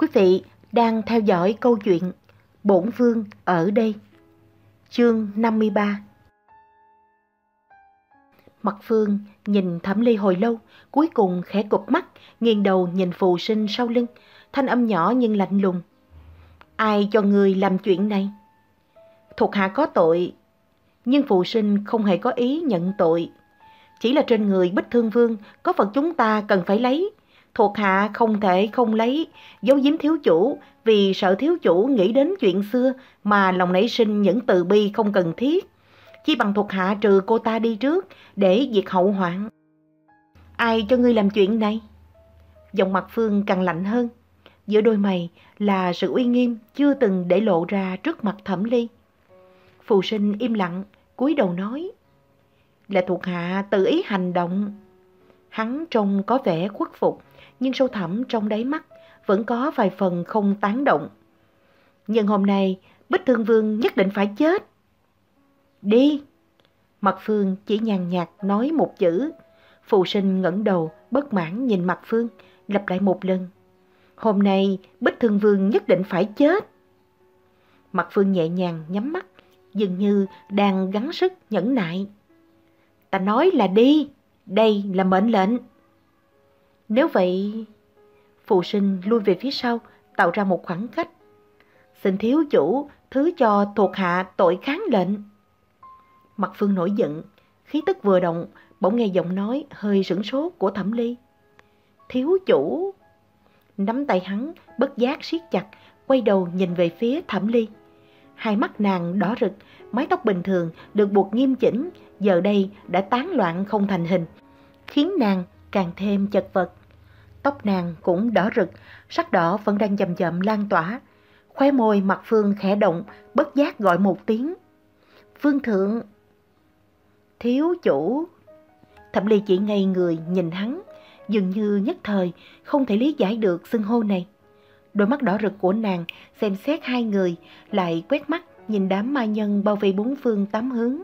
Quý vị đang theo dõi câu chuyện Bổn Vương ở đây. Chương 53 Mặt Phương nhìn Thẩm Ly hồi lâu, cuối cùng khẽ cụp mắt, nghiêng đầu nhìn phù sinh sau lưng, thanh âm nhỏ nhưng lạnh lùng. Ai cho người làm chuyện này? Thuộc hạ có tội, nhưng phù sinh không hề có ý nhận tội. Chỉ là trên người Bích Thương Vương có vật chúng ta cần phải lấy, thuộc hạ không thể không lấy, giấu giếm thiếu chủ vì sợ thiếu chủ nghĩ đến chuyện xưa mà lòng nảy sinh những từ bi không cần thiết. Chi bằng thuộc hạ trừ cô ta đi trước để diệt hậu hoạn. Ai cho ngươi làm chuyện này? Giọng mặt Phương càng lạnh hơn. Giữa đôi mày là sự uy nghiêm chưa từng để lộ ra trước mặt thẩm ly. Phù sinh im lặng, cúi đầu nói. Là thuộc hạ tự ý hành động. Hắn trông có vẻ khuất phục, nhưng sâu thẳm trong đáy mắt vẫn có vài phần không tán động. Nhưng hôm nay, Bích Thương Vương nhất định phải chết. Đi! Mặt Phương chỉ nhàn nhạt nói một chữ. Phụ sinh ngẩng đầu, bất mãn nhìn Mặt Phương, lặp lại một lần. Hôm nay, Bích Thương Vương nhất định phải chết. Mặt Phương nhẹ nhàng nhắm mắt, dường như đang gắng sức nhẫn nại. Ta nói là đi, đây là mệnh lệnh. Nếu vậy, phụ sinh lui về phía sau, tạo ra một khoảng cách. Xin thiếu chủ, thứ cho thuộc hạ tội kháng lệnh. Mặt Phương nổi giận, khí tức vừa động, bỗng nghe giọng nói hơi sửng sốt của Thẩm Ly. Thiếu chủ! Nắm tay hắn, bất giác siết chặt, quay đầu nhìn về phía Thẩm Ly. Hai mắt nàng đỏ rực, mái tóc bình thường được buộc nghiêm chỉnh, giờ đây đã tán loạn không thành hình, khiến nàng càng thêm chật vật. Tóc nàng cũng đỏ rực, sắc đỏ vẫn đang chậm chậm lan tỏa. Khóe môi mặt Phương khẽ động, bất giác gọi một tiếng. Phương thượng! Thiếu chủ! Thẩm ly chỉ ngây người nhìn hắn, dường như nhất thời không thể lý giải được xưng hô này. Đôi mắt đỏ rực của nàng xem xét hai người, lại quét mắt nhìn đám ma nhân bao vây bốn phương tám hướng.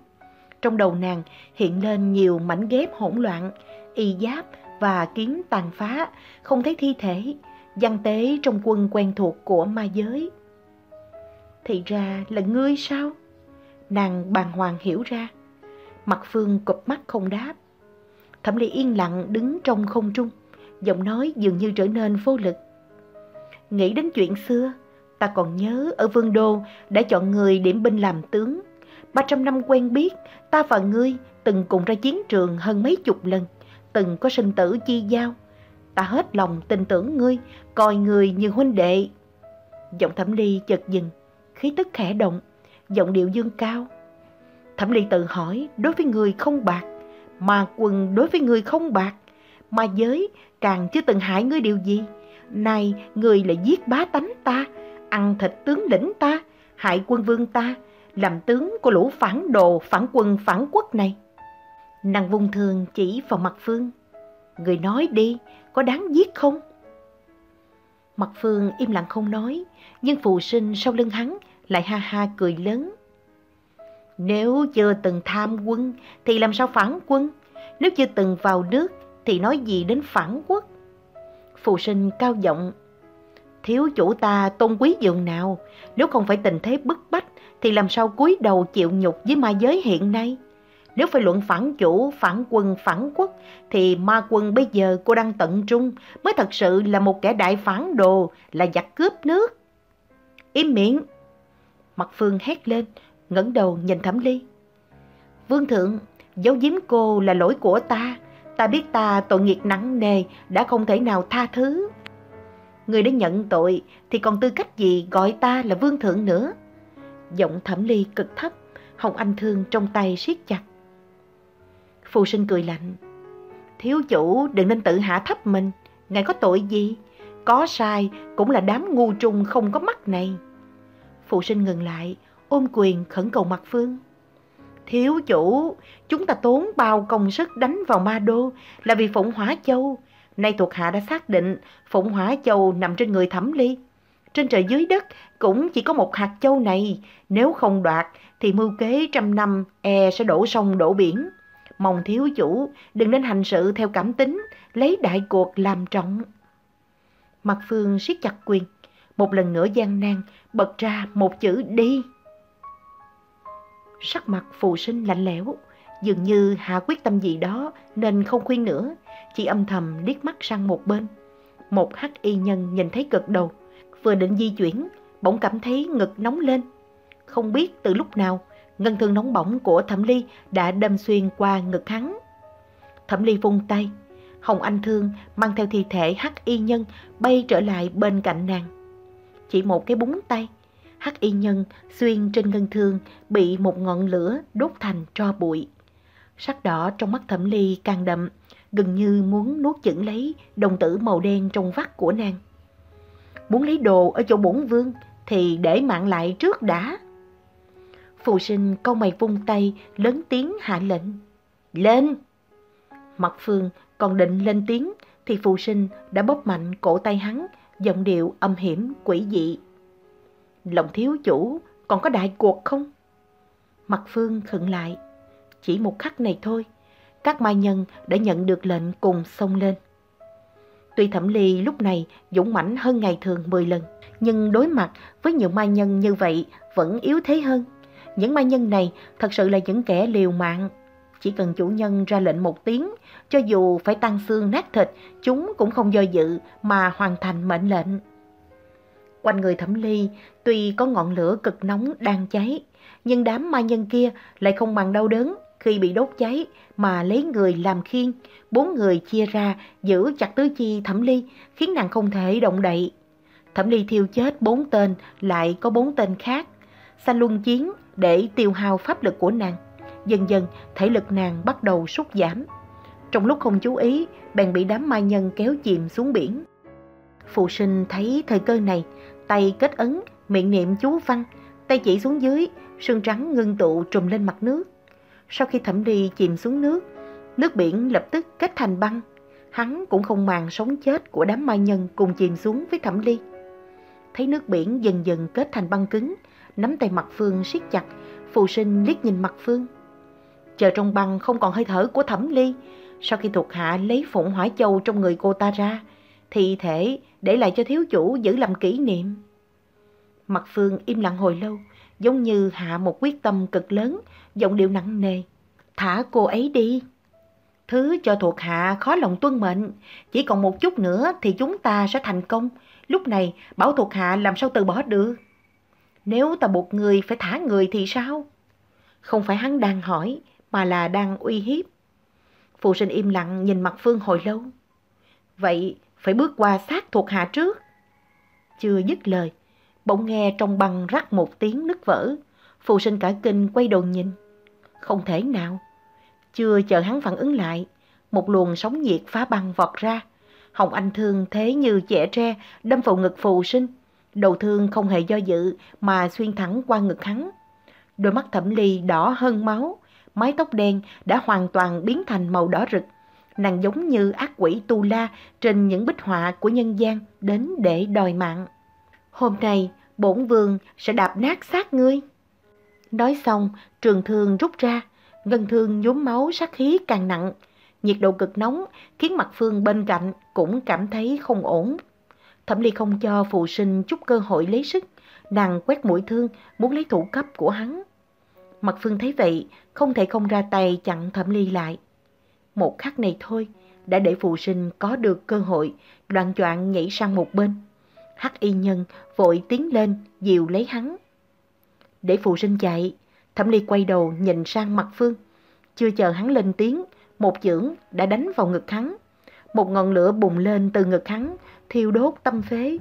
Trong đầu nàng hiện lên nhiều mảnh ghép hỗn loạn, y giáp và kiếm tàn phá, không thấy thi thể, văn tế trong quân quen thuộc của ma giới. Thì ra là ngươi sao? Nàng bàng hoàng hiểu ra. Mặt Phương cụp mắt không đáp. Thẩm Ly yên lặng đứng trong không trung, giọng nói dường như trở nên vô lực. Nghĩ đến chuyện xưa, ta còn nhớ ở Vương Đô đã chọn người điểm binh làm tướng. 300 năm quen biết, ta và ngươi từng cùng ra chiến trường hơn mấy chục lần, từng có sinh tử chi giao. Ta hết lòng tin tưởng ngươi, coi ngươi như huynh đệ. Giọng Thẩm Ly chợt dừng, khí tức khẽ động, giọng điệu dương cao. Thẩm Ly tự hỏi, đối với người không bạc, mà quần đối với người không bạc, mà giới càng chưa từng hại ngươi điều gì. Này, người lại giết bá tánh ta, ăn thịt tướng lĩnh ta, hại quân vương ta, làm tướng của lũ phản đồ, phản quân, phản quốc này. Nàng vung thường chỉ vào mặt Phương. Người nói đi, có đáng giết không? Mặt Phương im lặng không nói, nhưng phụ sinh sau lưng hắn lại ha ha cười lớn. Nếu chưa từng tham quân thì làm sao phản quân? Nếu chưa từng vào nước thì nói gì đến phản quốc? phụ sinh cao giọng. Thiếu chủ ta tôn quý dường nào, nếu không phải tình thế bức bách thì làm sao cúi đầu chịu nhục với ma giới hiện nay? Nếu phải luận phản chủ, phản quân, phản quốc, thì ma quân bây giờ cô đang tận trung mới thật sự là một kẻ đại phản đồ, là giặc cướp nước. Im miệng! Mặt Phương hét lên, ngẩng đầu nhìn Thẩm Ly. Vương thượng, giấu giếm cô là lỗi của ta. Ta biết ta tội nghiệp nặng nề, đã không thể nào tha thứ. Người đã nhận tội, thì còn tư cách gì gọi ta là vương thượng nữa? Giọng Thẩm Ly cực thấp, Hồng Anh Thương trong tay siết chặt. Phù sinh cười lạnh. Thiếu chủ đừng nên tự hạ thấp mình, ngài có tội gì? Có sai cũng là đám ngu trung không có mắt này. Phụ sinh ngừng lại, ôm quyền khẩn cầu mặt phương. Thiếu chủ, chúng ta tốn bao công sức đánh vào ma đô là vì Phụng hóa Châu. Nay thuộc hạ đã xác định Phụng hóa Châu nằm trên người thẩm ly. Trên trời dưới đất cũng chỉ có một hạt châu này. Nếu không đoạt thì mưu kế trăm năm e sẽ đổ sông đổ biển. Mong thiếu chủ đừng nên hành sự theo cảm tính, lấy đại cuộc làm trọng. Mặt Phương siết chặt quyền, một lần nữa gian nan bật ra một chữ đi. Sắc mặt phù sinh lạnh lẽo, dường như hạ quyết tâm gì đó nên không khuyên nữa, chỉ âm thầm liếc mắt sang một bên. Một hắc y nhân nhìn thấy cực đầu, vừa định di chuyển, bỗng cảm thấy ngực nóng lên. Không biết từ lúc nào, ngân thương nóng bỏng của Thẩm Ly đã đâm xuyên qua ngực hắn. Thẩm Ly vung tay, Hồng Anh Thương mang theo thi thể hắc y nhân bay trở lại bên cạnh nàng. Chỉ một cái búng tay, hắc y nhân xuyên trên ngân thương bị một ngọn lửa đốt thành tro bụi. Sắc đỏ trong mắt Thẩm Ly càng đậm, gần như muốn nuốt chửng lấy đồng tử màu đen trong vắt của nàng. Muốn lấy đồ ở chỗ bổn vương thì để mạng lại trước đã. Phù sinh câu mày vung tay, lớn tiếng hạ lệnh. Lên! Mặt phương còn định lên tiếng thì phù sinh đã bóp mạnh cổ tay hắn, giọng điệu âm hiểm, quỷ dị. Lòng thiếu chủ còn có đại cuộc không? Mặt phương khựng lại. Chỉ một khắc này thôi, các mai nhân đã nhận được lệnh cùng xông lên. Tuy thẩm ly lúc này dũng mãnh hơn ngày thường 10 lần, nhưng đối mặt với những mai nhân như vậy vẫn yếu thế hơn. Những ma nhân này thật sự là những kẻ liều mạng. Chỉ cần chủ nhân ra lệnh một tiếng, cho dù phải tăng xương nát thịt, chúng cũng không do dự mà hoàn thành mệnh lệnh. Quanh người thẩm ly, tuy có ngọn lửa cực nóng đang cháy, nhưng đám ma nhân kia lại không bằng đau đớn khi bị đốt cháy mà lấy người làm khiên. Bốn người chia ra giữ chặt tứ chi thẩm ly, khiến nàng không thể động đậy. Thẩm ly thiêu chết bốn tên, lại có bốn tên khác sa luân chiến để tiêu hao pháp lực của nàng. Dần dần, thể lực nàng bắt đầu sút giảm. Trong lúc không chú ý, bèn bị đám mai nhân kéo chìm xuống biển. Phụ sinh thấy thời cơ này, tay kết ấn, miệng niệm chú văn, tay chỉ xuống dưới, sương trắng ngưng tụ trùm lên mặt nước. Sau khi thẩm ly chìm xuống nước, nước biển lập tức kết thành băng. Hắn cũng không màng sống chết của đám mai nhân cùng chìm xuống với thẩm ly. Thấy nước biển dần dần kết thành băng cứng, nắm tay mặt Phương siết chặt, phù sinh liếc nhìn mặt Phương. Chờ trong băng không còn hơi thở của thẩm ly, sau khi thuộc hạ lấy phụng hỏa châu trong người cô ta ra, thì thể để lại cho thiếu chủ giữ làm kỷ niệm. Mặt Phương im lặng hồi lâu, giống như hạ một quyết tâm cực lớn, giọng điệu nặng nề. Thả cô ấy đi. Thứ cho thuộc hạ khó lòng tuân mệnh, chỉ còn một chút nữa thì chúng ta sẽ thành công. Lúc này bảo thuộc hạ làm sao từ bỏ được. Nếu ta buộc người phải thả người thì sao? Không phải hắn đang hỏi, mà là đang uy hiếp. Phụ sinh im lặng nhìn mặt Phương hồi lâu. Vậy phải bước qua sát thuộc hạ trước. Chưa dứt lời, bỗng nghe trong băng rắc một tiếng nứt vỡ. Phụ sinh cả kinh quay đầu nhìn. Không thể nào. Chưa chờ hắn phản ứng lại, một luồng sóng nhiệt phá băng vọt ra. Hồng Anh Thương thế như chẻ tre đâm vào ngực phù sinh. Đầu thương không hề do dự mà xuyên thẳng qua ngực hắn. Đôi mắt thẩm ly đỏ hơn máu, mái tóc đen đã hoàn toàn biến thành màu đỏ rực. Nàng giống như ác quỷ tu la trên những bích họa của nhân gian đến để đòi mạng. Hôm nay, bổn vương sẽ đạp nát xác ngươi. Nói xong, trường thương rút ra, ngân thương nhúm máu sát khí càng nặng. Nhiệt độ cực nóng khiến mặt phương bên cạnh cũng cảm thấy không ổn. Thẩm Ly không cho phụ sinh chút cơ hội lấy sức, nàng quét mũi thương muốn lấy thủ cấp của hắn. Mặt phương thấy vậy, không thể không ra tay chặn Thẩm Ly lại. Một khắc này thôi, đã để phụ sinh có được cơ hội, loạn choạng nhảy sang một bên. Hắc y nhân vội tiến lên, dìu lấy hắn. Để phụ sinh chạy, Thẩm Ly quay đầu nhìn sang mặt Phương. Chưa chờ hắn lên tiếng, một chưởng đã đánh vào ngực hắn. Một ngọn lửa bùng lên từ ngực hắn, thiêu đốt tâm phế.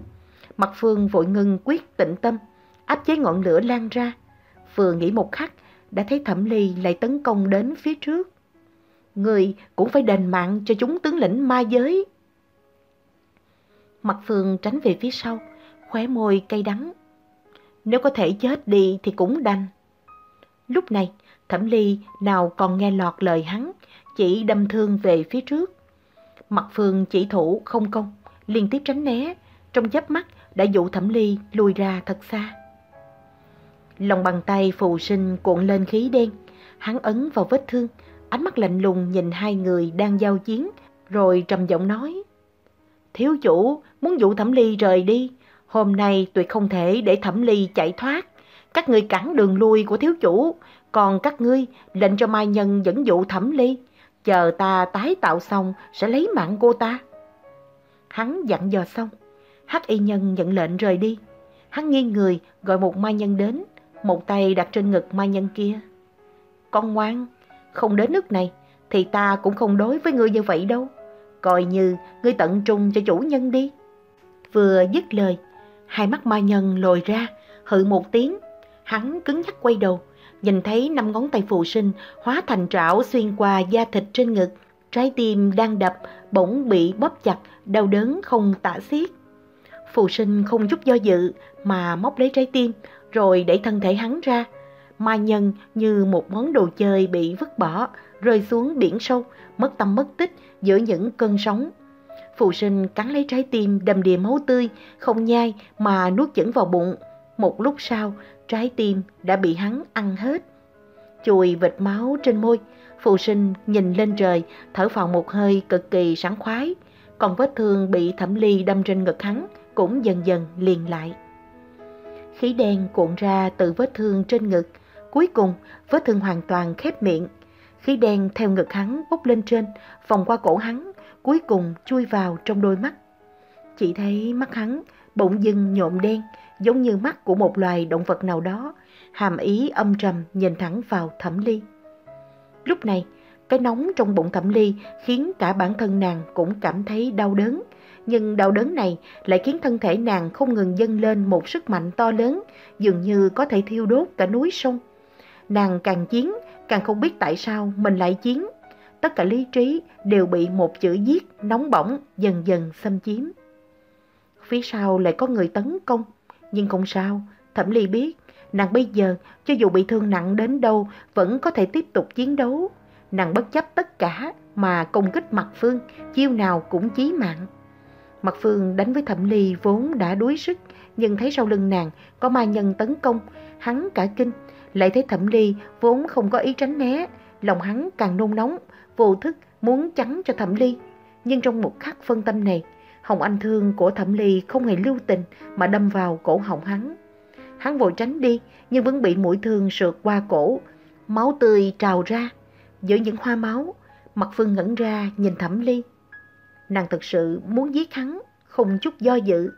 Mặt Phương vội ngừng quyết tịnh tâm, áp chế ngọn lửa lan ra. Vừa nghĩ một khắc, đã thấy Thẩm Ly lại tấn công đến phía trước. Người cũng phải đền mạng cho chúng tướng lĩnh ma giới. Mặt Phương tránh về phía sau, khóe môi cay đắng. Nếu có thể chết đi thì cũng đành. Lúc này, Thẩm Ly nào còn nghe lọt lời hắn, chỉ đâm thương về phía trước. Mặt Phương chỉ thủ không công, liên tiếp tránh né, trong chớp mắt đã dụ Thẩm Ly lùi ra thật xa. Lòng bàn tay phù sinh cuộn lên khí đen, hắn ấn vào vết thương, ánh mắt lạnh lùng nhìn hai người đang giao chiến, rồi trầm giọng nói. Thiếu chủ muốn dụ Thẩm Ly rời đi, Hôm nay tuyệt không thể để thẩm ly chạy thoát. Các ngươi cản đường lui của thiếu chủ, còn các ngươi lệnh cho mai nhân dẫn dụ thẩm ly. Chờ ta tái tạo xong sẽ lấy mạng cô ta. Hắn dặn dò xong, hắc y nhân nhận lệnh rời đi. Hắn nghiêng người gọi một mai nhân đến, một tay đặt trên ngực mai nhân kia. Con ngoan, không đến nước này thì ta cũng không đối với ngươi như vậy đâu. Coi như ngươi tận trung cho chủ nhân đi. Vừa dứt lời, hai mắt mai nhân lồi ra, hự một tiếng. Hắn cứng nhắc quay đầu, nhìn thấy năm ngón tay phụ sinh hóa thành trảo xuyên qua da thịt trên ngực. Trái tim đang đập, bỗng bị bóp chặt, đau đớn không tả xiết. Phù sinh không chút do dự mà móc lấy trái tim, rồi đẩy thân thể hắn ra. Mai nhân như một món đồ chơi bị vứt bỏ, rơi xuống biển sâu, mất tâm mất tích giữa những cơn sóng. Phù sinh cắn lấy trái tim đầm đìa máu tươi, không nhai mà nuốt chửng vào bụng. Một lúc sau, trái tim đã bị hắn ăn hết. Chùi vệt máu trên môi, Phụ sinh nhìn lên trời, thở phào một hơi cực kỳ sảng khoái. Còn vết thương bị thẩm ly đâm trên ngực hắn cũng dần dần liền lại. Khí đen cuộn ra từ vết thương trên ngực, cuối cùng vết thương hoàn toàn khép miệng. Khí đen theo ngực hắn bốc lên trên, vòng qua cổ hắn, cuối cùng chui vào trong đôi mắt. Chỉ thấy mắt hắn bỗng dưng nhộm đen, giống như mắt của một loài động vật nào đó, hàm ý âm trầm nhìn thẳng vào thẩm ly. Lúc này, cái nóng trong bụng thẩm ly khiến cả bản thân nàng cũng cảm thấy đau đớn. Nhưng đau đớn này lại khiến thân thể nàng không ngừng dâng lên một sức mạnh to lớn, dường như có thể thiêu đốt cả núi sông. Nàng càng chiến, càng không biết tại sao mình lại chiến. Tất cả lý trí đều bị một chữ giết nóng bỏng dần dần xâm chiếm. Phía sau lại có người tấn công, nhưng không sao, Thẩm Ly biết, nàng bây giờ cho dù bị thương nặng đến đâu vẫn có thể tiếp tục chiến đấu. Nàng bất chấp tất cả mà công kích Mặt Phương, chiêu nào cũng chí mạng. Mặt Phương đánh với Thẩm Ly vốn đã đuối sức, nhưng thấy sau lưng nàng có ma nhân tấn công, hắn cả kinh, lại thấy Thẩm Ly vốn không có ý tránh né, lòng hắn càng nôn nóng, vô thức muốn chắn cho Thẩm Ly. Nhưng trong một khắc phân tâm này, Hồng Anh Thương của Thẩm Ly không hề lưu tình mà đâm vào cổ họng hắn. Hắn vội tránh đi nhưng vẫn bị mũi thương sượt qua cổ, máu tươi trào ra. Giữa những hoa máu, Mặt Phương ngẩn ra nhìn Thẩm Ly. Nàng thật sự muốn giết hắn, không chút do dự.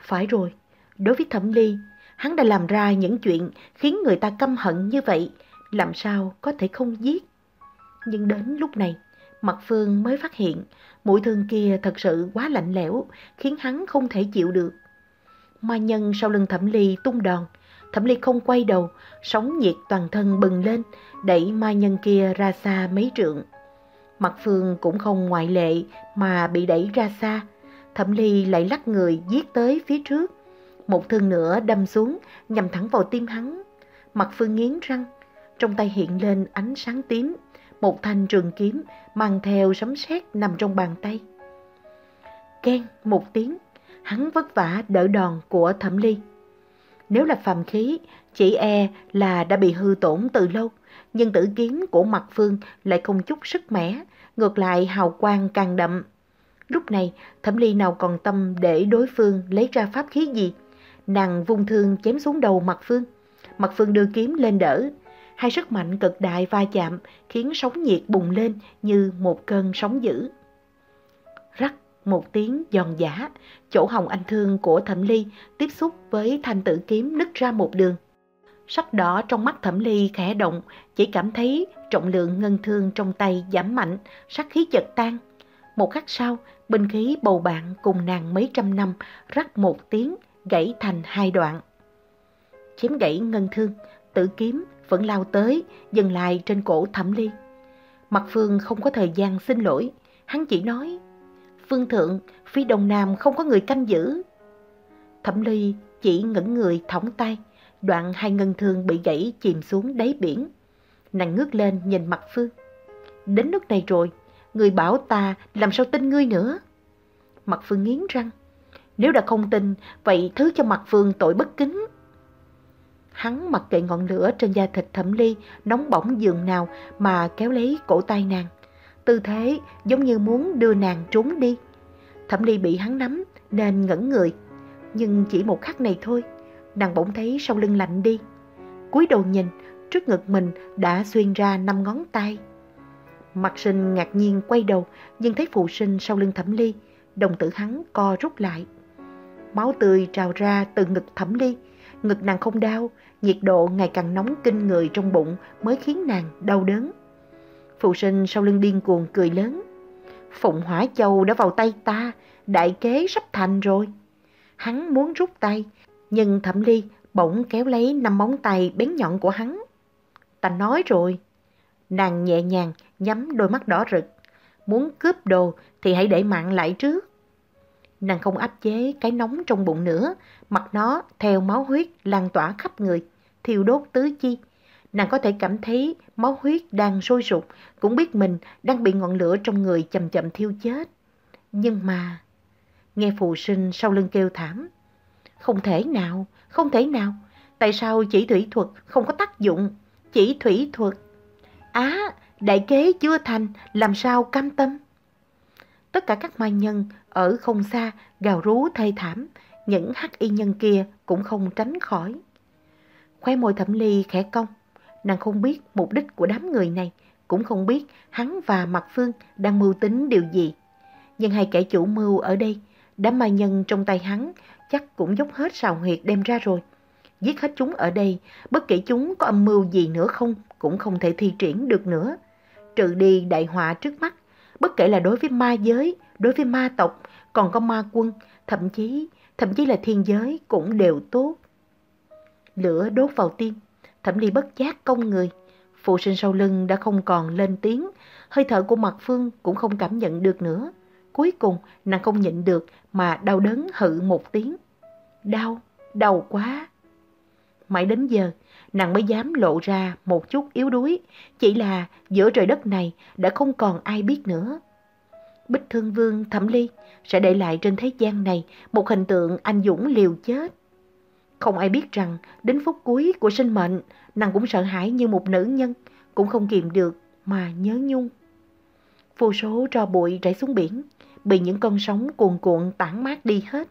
Phải rồi, đối với Thẩm Ly, hắn đã làm ra những chuyện khiến người ta căm hận như vậy, làm sao có thể không giết. Nhưng đến lúc này, Mặt Phương mới phát hiện mũi thương kia thật sự quá lạnh lẽo, khiến hắn không thể chịu được. Ma nhân sau lưng Thẩm Ly tung đòn, Thẩm Ly không quay đầu, sóng nhiệt toàn thân bừng lên, đẩy ma nhân kia ra xa mấy trượng. Mặt Phương cũng không ngoại lệ mà bị đẩy ra xa. Thẩm Ly lại lắc người giết tới phía trước. Một thương nữa đâm xuống nhằm thẳng vào tim hắn. Mặt Phương nghiến răng, trong tay hiện lên ánh sáng tím. Một thanh trường kiếm mang theo sấm sét nằm trong bàn tay. Ken một tiếng, hắn vất vả đỡ đòn của Thẩm Ly. Nếu là phàm khí, chỉ e là đã bị hư tổn từ lâu, nhưng tử kiếm của mặt phương lại không chút sức mẻ, ngược lại hào quang càng đậm. Lúc này, thẩm ly nào còn tâm để đối phương lấy ra pháp khí gì. Nàng vung thương chém xuống đầu mặt phương. Mặt phương đưa kiếm lên đỡ. Hai sức mạnh cực đại va chạm khiến sóng nhiệt bùng lên như một cơn sóng dữ. Rắc một tiếng giòn giả, chỗ hồng anh thương của thẩm ly tiếp xúc với thanh tử kiếm nứt ra một đường. Sắc đỏ trong mắt thẩm ly khẽ động, chỉ cảm thấy trọng lượng ngân thương trong tay giảm mạnh, sắc khí chợt tan. Một khắc sau, binh khí bầu bạn cùng nàng mấy trăm năm rắc một tiếng, gãy thành hai đoạn. Chém gãy ngân thương, tử kiếm vẫn lao tới, dừng lại trên cổ thẩm ly. Mặt phương không có thời gian xin lỗi, hắn chỉ nói, Phương thượng, phía đông nam không có người canh giữ. Thẩm ly chỉ ngẩn người thõng tay, đoạn hai ngân thương bị gãy chìm xuống đáy biển. Nàng ngước lên nhìn mặt Phương. Đến nước này rồi, người bảo ta làm sao tin ngươi nữa. Mặt Phương nghiến răng. Nếu đã không tin, vậy thứ cho mặt Phương tội bất kính. Hắn mặc kệ ngọn lửa trên da thịt thẩm ly, nóng bỏng giường nào mà kéo lấy cổ tay nàng. Tư thế giống như muốn đưa nàng trốn đi. Thẩm ly bị hắn nắm nên ngẩn người. Nhưng chỉ một khắc này thôi, nàng bỗng thấy sau lưng lạnh đi. cúi đầu nhìn, trước ngực mình đã xuyên ra năm ngón tay. Mặt sinh ngạc nhiên quay đầu, nhưng thấy phụ sinh sau lưng thẩm ly, đồng tử hắn co rút lại. Máu tươi trào ra từ ngực thẩm ly, ngực nàng không đau, nhiệt độ ngày càng nóng kinh người trong bụng mới khiến nàng đau đớn. Phụ sinh sau lưng điên cuồng cười lớn. Phụng Hỏa Châu đã vào tay ta, đại kế sắp thành rồi. Hắn muốn rút tay, nhưng Thẩm Ly bỗng kéo lấy năm móng tay bén nhọn của hắn. Ta nói rồi. Nàng nhẹ nhàng nhắm đôi mắt đỏ rực. Muốn cướp đồ thì hãy để mạng lại trước. Nàng không áp chế cái nóng trong bụng nữa, mặt nó theo máu huyết lan tỏa khắp người, thiêu đốt tứ chi. Nàng có thể cảm thấy máu huyết đang sôi sục, cũng biết mình đang bị ngọn lửa trong người chậm chậm thiêu chết. Nhưng mà... Nghe phù sinh sau lưng kêu thảm. Không thể nào, không thể nào. Tại sao chỉ thủy thuật không có tác dụng? Chỉ thủy thuật. Á, đại kế chưa thành, làm sao cam tâm? Tất cả các ma nhân ở không xa gào rú thê thảm, những hắc y nhân kia cũng không tránh khỏi. Khoe môi thẩm ly khẽ cong, nàng không biết mục đích của đám người này, cũng không biết hắn và Mặt Phương đang mưu tính điều gì. Nhưng hai kẻ chủ mưu ở đây, đám ma nhân trong tay hắn chắc cũng dốc hết sào huyệt đem ra rồi. Giết hết chúng ở đây, bất kể chúng có âm mưu gì nữa không, cũng không thể thi triển được nữa. Trừ đi đại họa trước mắt, bất kể là đối với ma giới, đối với ma tộc, còn có ma quân, thậm chí, thậm chí là thiên giới cũng đều tốt. Lửa đốt vào tim, thẩm ly bất giác công người. Phụ sinh sau lưng đã không còn lên tiếng, hơi thở của mặt phương cũng không cảm nhận được nữa. Cuối cùng, nàng không nhịn được mà đau đớn hự một tiếng. Đau, đau quá. Mãi đến giờ, nàng mới dám lộ ra một chút yếu đuối, chỉ là giữa trời đất này đã không còn ai biết nữa. Bích Thương Vương Thẩm Ly sẽ để lại trên thế gian này một hình tượng anh dũng liều chết. Không ai biết rằng đến phút cuối của sinh mệnh, nàng cũng sợ hãi như một nữ nhân, cũng không kìm được mà nhớ nhung. Vô số tro bụi rải xuống biển, bị những con sóng cuồn cuộn tản mát đi hết.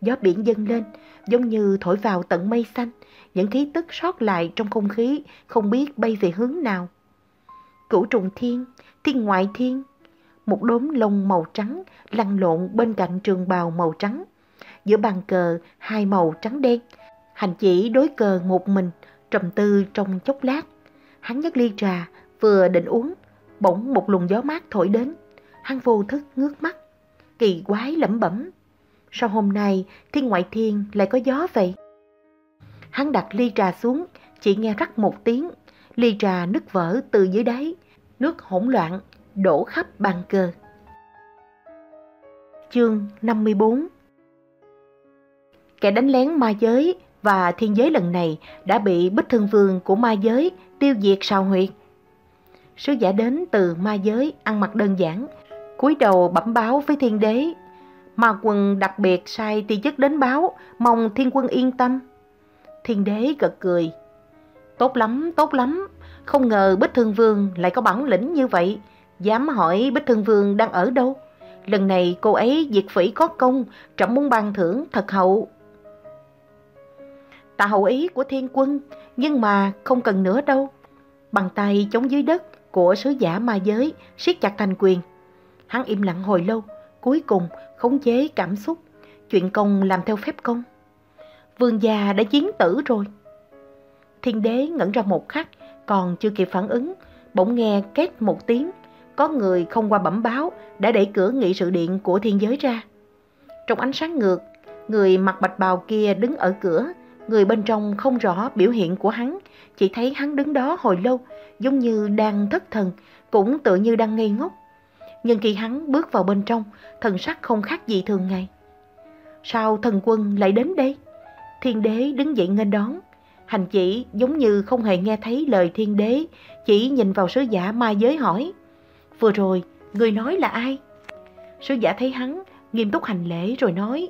Gió biển dâng lên, giống như thổi vào tận mây xanh, những khí tức sót lại trong không khí không biết bay về hướng nào. Cửu trùng thiên, thiên ngoại thiên, một đốm lông màu trắng lăn lộn bên cạnh trường bào màu trắng. Giữa bàn cờ hai màu trắng đen, hành chỉ đối cờ một mình, trầm tư trong chốc lát. Hắn nhấc ly trà, vừa định uống, bỗng một luồng gió mát thổi đến. Hắn vô thức ngước mắt, kỳ quái lẩm bẩm. Sao hôm nay thiên ngoại thiên lại có gió vậy? Hắn đặt ly trà xuống, chỉ nghe rắc một tiếng. Ly trà nứt vỡ từ dưới đáy, nước hỗn loạn, đổ khắp bàn cờ. Chương 54 Kẻ đánh lén ma giới và thiên giới lần này đã bị bích thương vương của ma giới tiêu diệt sao huyệt. Sứ giả đến từ ma giới ăn mặc đơn giản, cúi đầu bẩm báo với thiên đế. Ma quân đặc biệt sai ti chức đến báo, mong thiên quân yên tâm. Thiên đế gật cười. Tốt lắm, tốt lắm, không ngờ Bích Thương Vương lại có bản lĩnh như vậy. Dám hỏi Bích Thương Vương đang ở đâu? Lần này cô ấy diệt phỉ có công, trọng muốn ban thưởng thật hậu. Tạ hậu ý của thiên quân, nhưng mà không cần nữa đâu. Bằng tay chống dưới đất của sứ giả ma giới siết chặt thành quyền. Hắn im lặng hồi lâu, cuối cùng khống chế cảm xúc, chuyện công làm theo phép công. Vương gia đã chiến tử rồi. Thiên đế ngẩn ra một khắc, còn chưa kịp phản ứng, bỗng nghe két một tiếng, có người không qua bẩm báo đã đẩy cửa nghị sự điện của thiên giới ra. Trong ánh sáng ngược, người mặc bạch bào kia đứng ở cửa, người bên trong không rõ biểu hiện của hắn, chỉ thấy hắn đứng đó hồi lâu, giống như đang thất thần, cũng tự như đang ngây ngốc. Nhưng khi hắn bước vào bên trong, thần sắc không khác gì thường ngày. Sao thần quân lại đến đây? Thiên đế đứng dậy nghênh đón. Hành chỉ giống như không hề nghe thấy lời thiên đế, chỉ nhìn vào sứ giả ma giới hỏi. Vừa rồi, người nói là ai? Sứ giả thấy hắn, nghiêm túc hành lễ rồi nói.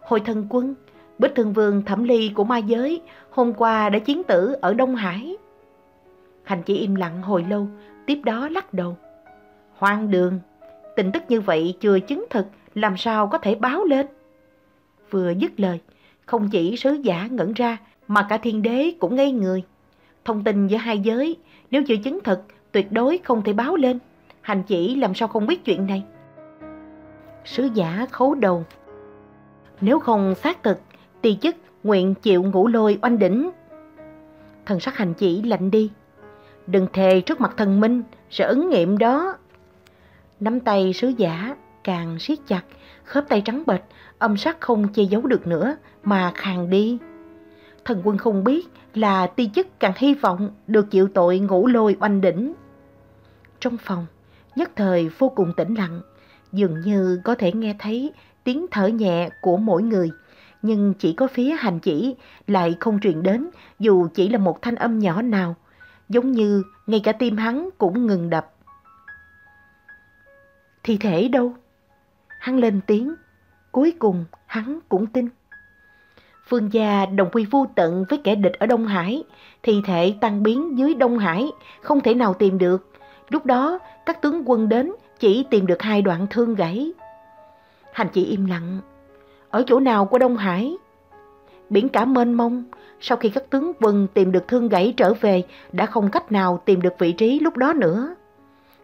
Hồi thần quân, Bích Thương Vương Thẩm Ly của ma giới, hôm qua đã chiến tử ở Đông Hải. Hành chỉ im lặng hồi lâu, tiếp đó lắc đầu. Hoang đường, tin tức như vậy chưa chứng thực, làm sao có thể báo lên? Vừa dứt lời, không chỉ sứ giả ngẩn ra mà cả thiên đế cũng ngây người. Thông tin giữa hai giới, nếu chưa chứng thực, tuyệt đối không thể báo lên. Hành chỉ làm sao không biết chuyện này? Sứ giả khấu đầu. Nếu không xác thực, Ti chức nguyện chịu ngũ lôi oanh đỉnh. Thần sắc hành chỉ lạnh đi. Đừng thề trước mặt thần minh, sẽ ứng nghiệm đó. Nắm tay sứ giả càng siết chặt, khớp tay trắng bệch, âm sắc không che giấu được nữa mà khàn đi. Thần quân không biết là ti chức càng hy vọng được chịu tội ngũ lôi oanh đỉnh. Trong phòng, nhất thời vô cùng tĩnh lặng, dường như có thể nghe thấy tiếng thở nhẹ của mỗi người, nhưng chỉ có phía hành chỉ lại không truyền đến dù chỉ là một thanh âm nhỏ nào, giống như ngay cả tim hắn cũng ngừng đập. Thi thể đâu? Hắn lên tiếng, cuối cùng hắn cũng tin. Phương gia đồng quy vô tận với kẻ địch ở Đông Hải, thi thể tan biến dưới Đông Hải, không thể nào tìm được. Lúc đó, các tướng quân đến chỉ tìm được hai đoạn thương gãy. Hành chỉ im lặng. Ở chỗ nào của Đông Hải? Biển cả mênh mông, sau khi các tướng quân tìm được thương gãy trở về, đã không cách nào tìm được vị trí lúc đó nữa.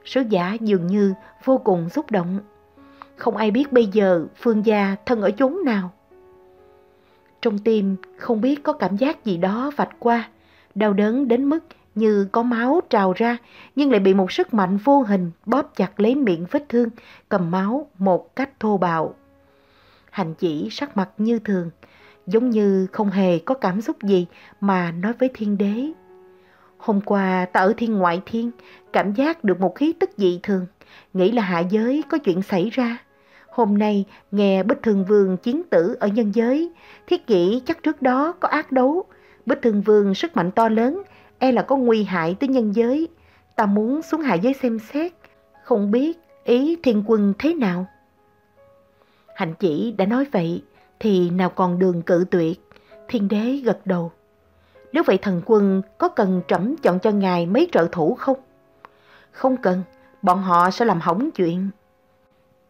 Sứ giả dường như vô cùng xúc động. Không ai biết bây giờ Phương gia thân ở chốn nào. Trong tim không biết có cảm giác gì đó vạch qua, đau đớn đến mức như có máu trào ra, nhưng lại bị một sức mạnh vô hình bóp chặt lấy miệng vết thương, cầm máu một cách thô bạo. Hành chỉ sắc mặt như thường, giống như không hề có cảm xúc gì mà nói với thiên đế. Hôm qua ta ở thiên ngoại thiên, cảm giác được một khí tức dị thường, nghĩ là hạ giới có chuyện xảy ra. Hôm nay nghe Bích Thường Vương chiến tử ở nhân giới, thiết kỷ chắc trước đó có ác đấu. Bích Thường Vương sức mạnh to lớn, e là có nguy hại tới nhân giới. Ta muốn xuống hạ giới xem xét, không biết ý thiên quân thế nào. Hạnh chỉ đã nói vậy, thì nào còn đường cự tuyệt. Thiên đế gật đầu. Nếu vậy thần quân có cần trẫm chọn cho ngài mấy trợ thủ không? Không cần, bọn họ sẽ làm hỏng chuyện.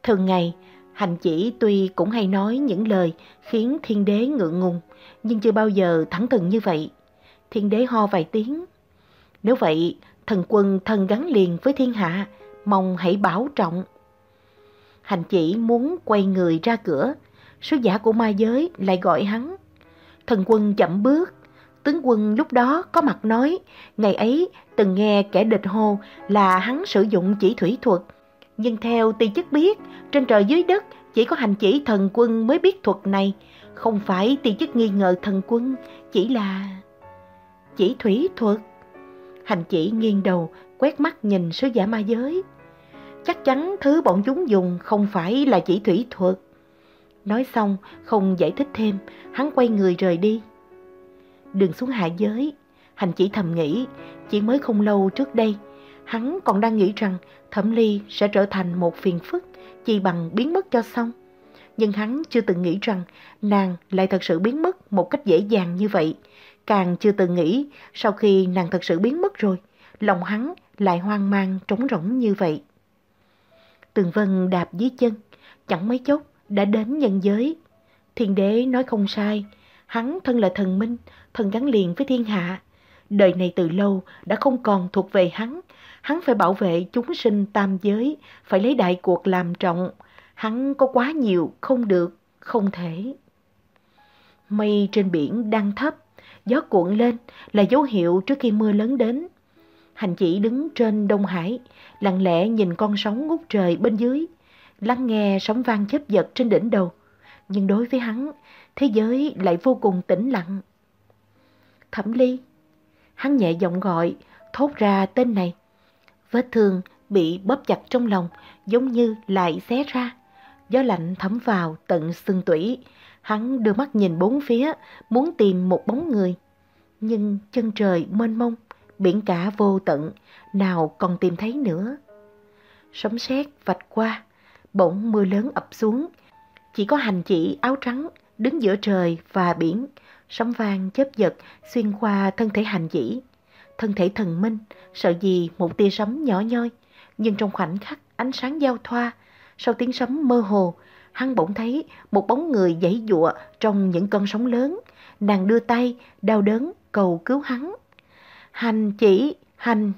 Thường ngày, hành chỉ tuy cũng hay nói những lời khiến thiên đế ngượng ngùng, nhưng chưa bao giờ thẳng thừng như vậy. Thiên đế ho vài tiếng. Nếu vậy, thần quân thân gắn liền với thiên hạ, mong hãy bảo trọng. Hành chỉ muốn quay người ra cửa, sứ giả của ma giới lại gọi hắn. Thần quân chậm bước, tướng quân lúc đó có mặt nói, ngày ấy từng nghe kẻ địch hô là hắn sử dụng chỉ thủy thuật. Nhưng theo ti chức biết, trên trời dưới đất chỉ có hành chỉ thần quân mới biết thuật này. Không phải ti chức nghi ngờ thần quân, chỉ là... Chỉ thủy thuật. Hành chỉ nghiêng đầu, quét mắt nhìn sứ giả ma giới. Chắc chắn thứ bọn chúng dùng không phải là chỉ thủy thuật. Nói xong, không giải thích thêm, hắn quay người rời đi. Đừng xuống hạ giới, hành chỉ thầm nghĩ, chỉ mới không lâu trước đây, hắn còn đang nghĩ rằng Thẩm Ly sẽ trở thành một phiền phức, chỉ bằng biến mất cho xong. Nhưng hắn chưa từng nghĩ rằng nàng lại thật sự biến mất một cách dễ dàng như vậy. Càng chưa từng nghĩ sau khi nàng thật sự biến mất rồi, lòng hắn lại hoang mang trống rỗng như vậy. Tường Vân đạp dưới chân, chẳng mấy chốc đã đến nhân giới. Thiên đế nói không sai, hắn thân là thần minh, thần gắn liền với thiên hạ. Đời này từ lâu đã không còn thuộc về hắn, hắn phải bảo vệ chúng sinh tam giới, phải lấy đại cuộc làm trọng. Hắn có quá nhiều, không được, không thể. Mây trên biển đang thấp, gió cuộn lên là dấu hiệu trước khi mưa lớn đến. Hành chỉ đứng trên Đông Hải, lặng lẽ nhìn con sóng ngút trời bên dưới, lắng nghe sóng vang chớp giật trên đỉnh đầu. Nhưng đối với hắn, thế giới lại vô cùng tĩnh lặng. Thẩm Ly, hắn nhẹ giọng gọi, thốt ra tên này. Vết thương bị bóp chặt trong lòng, giống như lại xé ra. Gió lạnh thấm vào tận xương tủy, hắn đưa mắt nhìn bốn phía, muốn tìm một bóng người. Nhưng chân trời mênh mông, biển cả vô tận, nào còn tìm thấy nữa. Sấm sét vạch qua, bỗng mưa lớn ập xuống. Chỉ có hành chỉ áo trắng đứng giữa trời và biển, sóng vang chớp giật xuyên qua thân thể hành chỉ. Thân thể thần minh, sợ gì một tia sấm nhỏ nhoi, nhưng trong khoảnh khắc ánh sáng giao thoa, sau tiếng sấm mơ hồ, hắn bỗng thấy một bóng người giãy dụa trong những cơn sóng lớn. Nàng đưa tay, đau đớn, cầu cứu hắn. Hành chỉ, hành.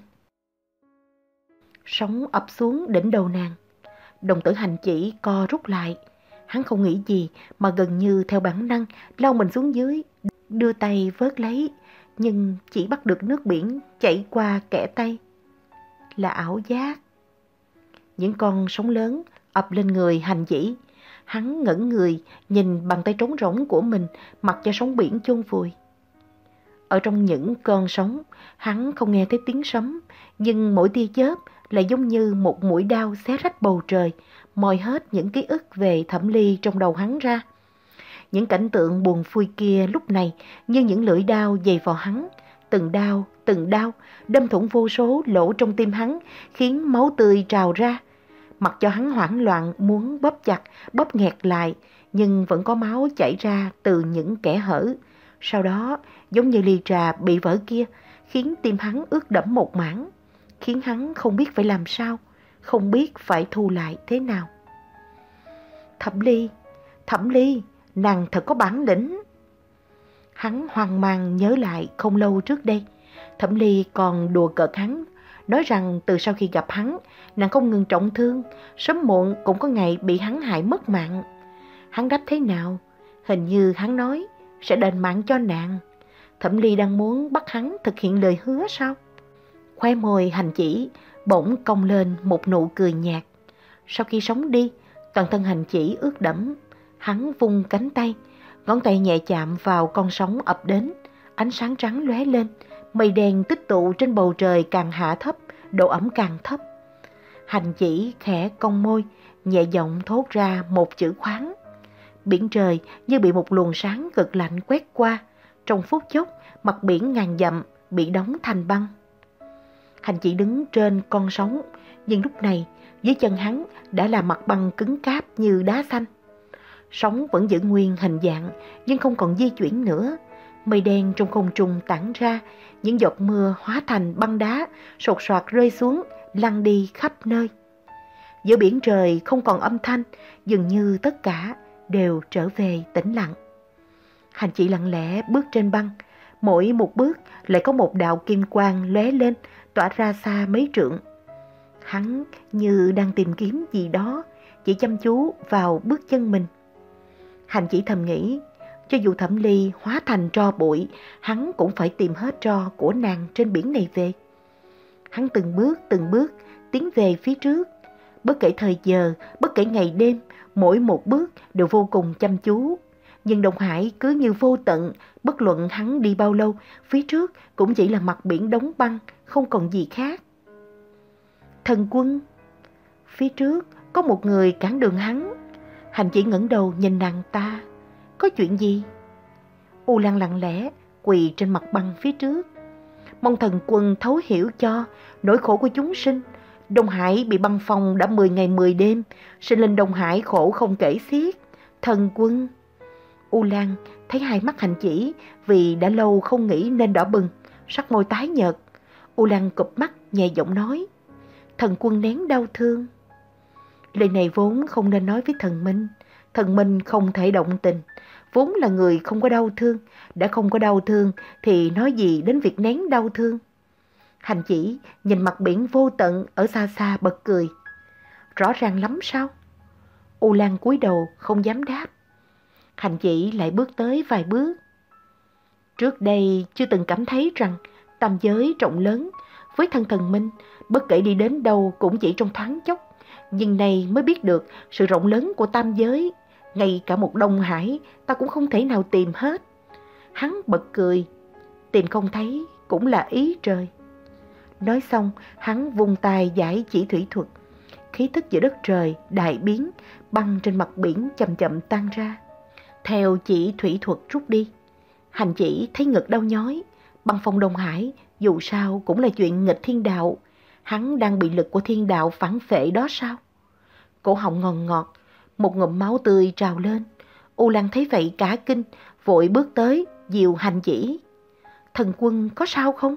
Sóng ập xuống đỉnh đầu nàng. Đồng tử hành chỉ co rút lại. Hắn không nghĩ gì mà gần như theo bản năng lau mình xuống dưới, đưa tay vớt lấy, nhưng chỉ bắt được nước biển chảy qua kẻ tay. Là ảo giác. Những con sóng lớn ập lên người hành chỉ. Hắn ngẩn người, nhìn bàn tay trống rỗng của mình, mặc cho sóng biển chôn vùi. Ở trong những cơn sóng, hắn không nghe thấy tiếng sấm, nhưng mỗi tia chớp lại giống như một mũi đao xé rách bầu trời, moi hết những ký ức về thẩm ly trong đầu hắn ra. Những cảnh tượng buồn phui kia lúc này như những lưỡi đao dày vào hắn, từng đau từng đau đâm thủng vô số lỗ trong tim hắn, khiến máu tươi trào ra. Mặc cho hắn hoảng loạn muốn bóp chặt, bóp nghẹt lại, nhưng vẫn có máu chảy ra từ những kẻ hở. Sau đó, giống như ly trà bị vỡ kia, khiến tim hắn ướt đẫm một mảng, khiến hắn không biết phải làm sao, không biết phải thu lại thế nào. Thẩm ly, thẩm ly, nàng thật có bản lĩnh. Hắn hoang mang nhớ lại không lâu trước đây, thẩm ly còn đùa cợt hắn, nói rằng từ sau khi gặp hắn, nàng không ngừng trọng thương, sớm muộn cũng có ngày bị hắn hại mất mạng. Hắn đáp thế nào? Hình như hắn nói sẽ đền mạng cho nàng. Thẩm Ly đang muốn bắt hắn thực hiện lời hứa sao? Khoe môi hành chỉ, bỗng cong lên một nụ cười nhạt. Sau khi sống đi, toàn thân hành chỉ ướt đẫm. Hắn vung cánh tay, ngón tay nhẹ chạm vào con sóng ập đến. Ánh sáng trắng lóe lên, mây đen tích tụ trên bầu trời càng hạ thấp, độ ẩm càng thấp. Hành chỉ khẽ cong môi, nhẹ giọng thốt ra một chữ khoáng. Biển trời như bị một luồng sáng cực lạnh quét qua. Trong phút chốc, mặt biển ngàn dặm bị đóng thành băng. Hành chỉ đứng trên con sóng, nhưng lúc này dưới chân hắn đã là mặt băng cứng cáp như đá xanh. Sóng vẫn giữ nguyên hình dạng nhưng không còn di chuyển nữa. Mây đen trong không trung tản ra, những giọt mưa hóa thành băng đá, sột soạt rơi xuống, lăn đi khắp nơi. Giữa biển trời không còn âm thanh, dường như tất cả đều trở về tĩnh lặng. Hành chỉ lặng lẽ bước trên băng, mỗi một bước lại có một đạo kim quang lóe lên, tỏa ra xa mấy trượng. Hắn như đang tìm kiếm gì đó, chỉ chăm chú vào bước chân mình. Hành chỉ thầm nghĩ, cho dù thẩm ly hóa thành tro bụi, hắn cũng phải tìm hết tro của nàng trên biển này về. Hắn từng bước từng bước tiến về phía trước, bất kể thời giờ, bất kể ngày đêm, mỗi một bước đều vô cùng chăm chú. Nhưng Đông Hải cứ như vô tận, bất luận hắn đi bao lâu, phía trước cũng chỉ là mặt biển đóng băng, không còn gì khác. Thần quân Phía trước có một người cản đường hắn. Hành chỉ ngẩng đầu nhìn nàng ta. Có chuyện gì? U Lan lặng lẽ quỳ trên mặt băng phía trước. Mong thần quân thấu hiểu cho nỗi khổ của chúng sinh. Đông Hải bị băng phong đã 10 ngày 10 đêm, sinh linh Đông Hải khổ không kể xiết. Thần quân... U Lan thấy hai mắt hành chỉ vì đã lâu không nghĩ nên đỏ bừng, sắc môi tái nhợt. U Lan cụp mắt nhẹ giọng nói, thần quân nén đau thương. Lời này vốn không nên nói với thần Minh, thần Minh không thể động tình, vốn là người không có đau thương, đã không có đau thương thì nói gì đến việc nén đau thương. Hành chỉ nhìn mặt biển vô tận ở xa xa bật cười. Rõ ràng lắm sao? U Lan cúi đầu không dám đáp. Hành chỉ lại bước tới vài bước. Trước đây chưa từng cảm thấy rằng tam giới rộng lớn, với thân thần minh, bất kể đi đến đâu cũng chỉ trong thoáng chốc. Nhưng nay mới biết được sự rộng lớn của tam giới, ngay cả một đông hải ta cũng không thể nào tìm hết. Hắn bật cười, tìm không thấy cũng là ý trời. Nói xong, hắn vung tay giải chỉ thủy thuật. Khí tức giữa đất trời đại biến, băng trên mặt biển chậm chậm tan ra. Theo chỉ thủy thuật rút đi, hành chỉ thấy ngực đau nhói, băng phong Đông Hải dù sao cũng là chuyện nghịch thiên đạo, hắn đang bị lực của thiên đạo phản phệ đó sao? Cổ họng ngòn ngọt, một ngụm máu tươi trào lên. U Lan thấy vậy cả kinh, vội bước tới, dìu hành chỉ. Thần quân có sao không?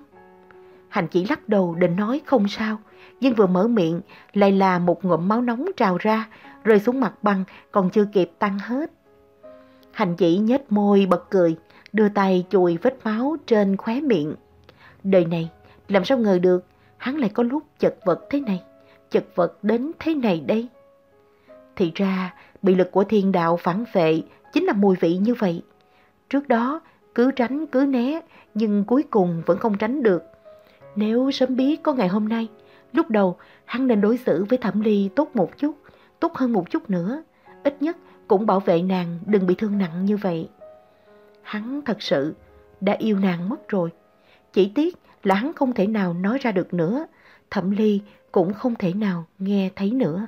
Hành chỉ lắc đầu định nói không sao, nhưng vừa mở miệng lại là một ngụm máu nóng trào ra, rơi xuống mặt băng còn chưa kịp tăng hết. Hành chỉ nhếch môi bật cười, đưa tay chùi vết máu trên khóe miệng. Đời này, làm sao ngờ được, hắn lại có lúc chật vật thế này, chật vật đến thế này đây. Thì ra, bị lực của thiên đạo phản vệ chính là mùi vị như vậy. Trước đó, cứ tránh cứ né, nhưng cuối cùng vẫn không tránh được. Nếu sớm biết có ngày hôm nay, lúc đầu hắn nên đối xử với Thẩm Ly tốt một chút, tốt hơn một chút nữa. Ít nhất cũng bảo vệ nàng đừng bị thương nặng như vậy. Hắn thật sự đã yêu nàng mất rồi. Chỉ tiếc là hắn không thể nào nói ra được nữa. Thẩm Ly cũng không thể nào nghe thấy nữa.